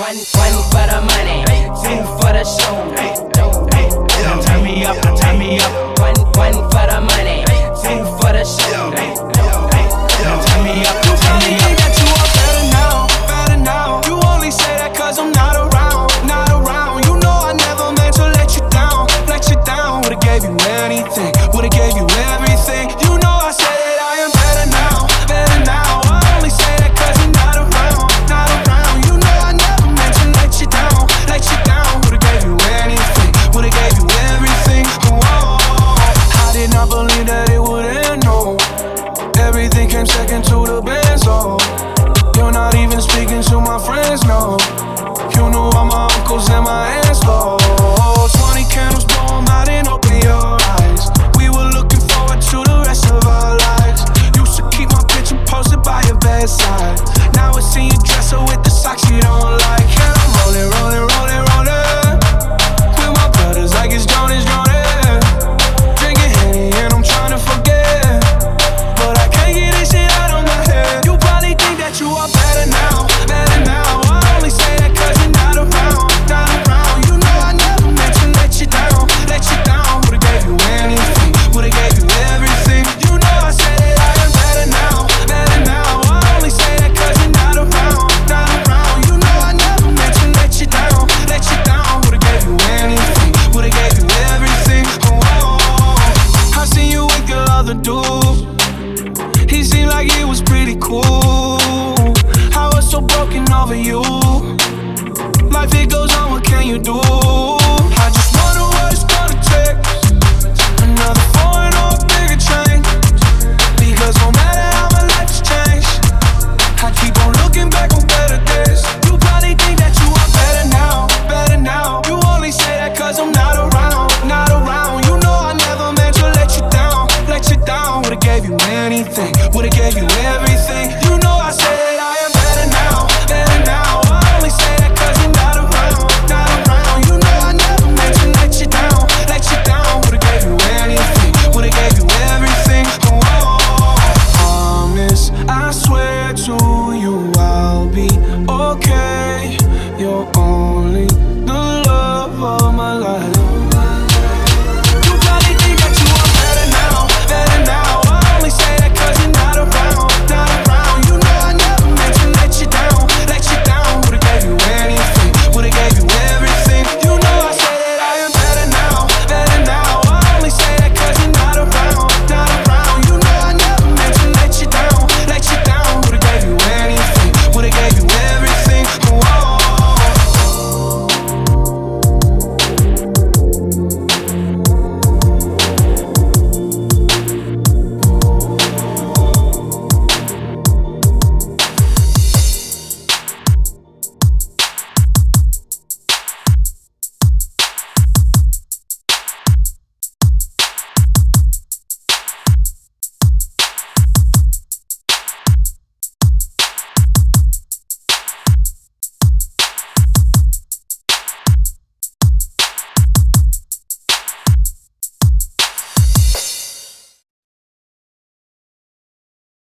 One, one for the money, two for the show. Turn me up, turn me up. One, one. like it was pretty cool. I was so broken over you. Life it goes on, what can you do? you anything, would've gave you everything.